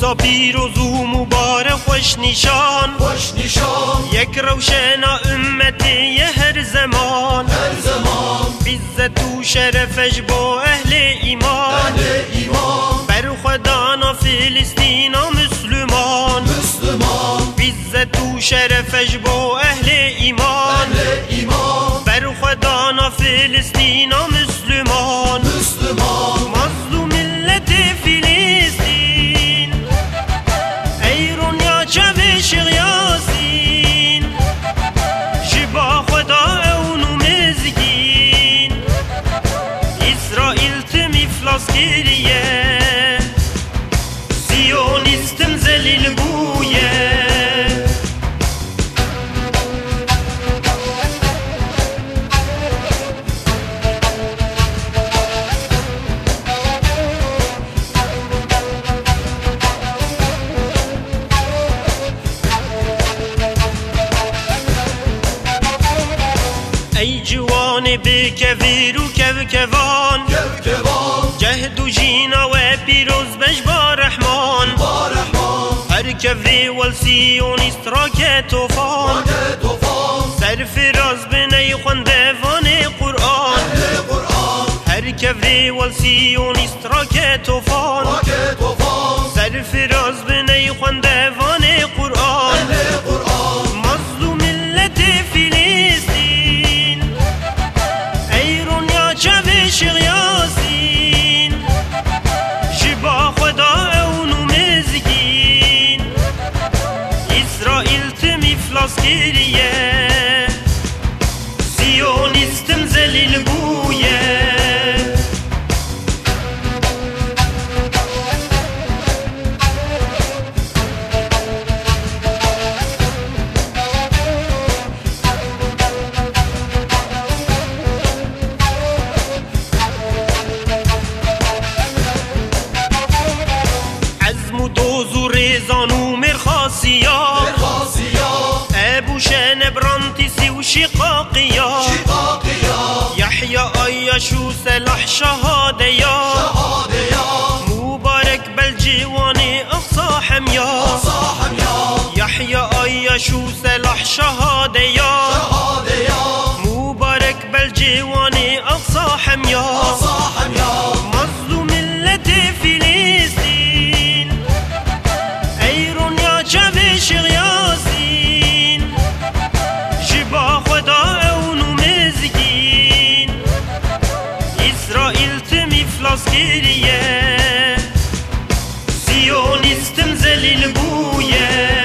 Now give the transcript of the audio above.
روزا پیروز و مبارک خوش نشان. خوش نشان. یک روشنا امتی هر زمان. هر زمان. بیزت و شرفش با اهل ایمان. اهل ایمان. بر خدانا فلسطین و مسلمان. مسلمان. بیزت و شرفش با اهل ایمان. اهل ایمان. بر خدانا فلسطین و مسلمان Suriye Siyonistim zelil buye Ey civanı bir kevir u kev kevan کوکوان کوان جهد و جینا و پیروز بش با رحمان. با رحمان. هر کفری والسیونیست را که توفان سر فراز بنی قرآن. هر کفری والسیونیست را که توفان فلاس کریه سیونیستم زلیل بویه عزم و دوز و ریزان و مرخاسیا خاصية شقاقيا شقاقيا يحيى شو سلاح شهادة يا مبارك بالجواني أصاحم يا يحيى أيا شو سلاح شهادة يا مبارك بالجواني أصاحم يا yol istim zelil bu yer